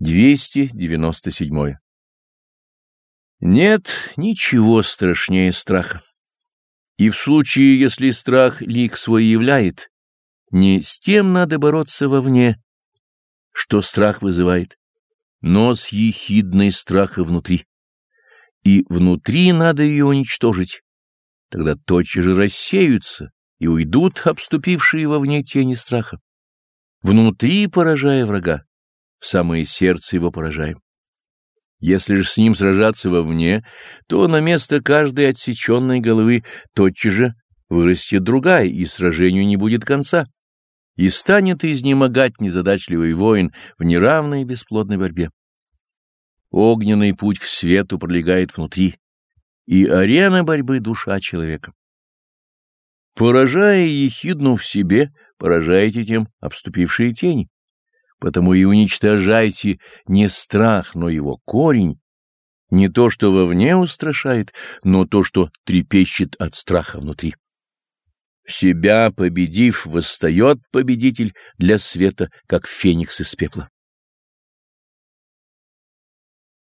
297. Нет ничего страшнее страха. И в случае, если страх лик свой являет, не с тем надо бороться вовне, что страх вызывает, но с ехидной страха внутри. И внутри надо ее уничтожить, тогда тотчас же рассеются и уйдут обступившие вовне тени страха. Внутри поражая врага в самое сердце его поражаем. Если же с ним сражаться вовне, то на место каждой отсеченной головы тотчас же вырастет другая, и сражению не будет конца, и станет изнемогать незадачливый воин в неравной и бесплодной борьбе. Огненный путь к свету пролегает внутри, и арена борьбы — душа человека. Поражая ехидну в себе, поражаете тем обступившие тени. Потому и уничтожайте не страх, но его корень, не то, что вовне устрашает, но то, что трепещет от страха внутри. Себя победив, восстает победитель для света, как феникс из пепла.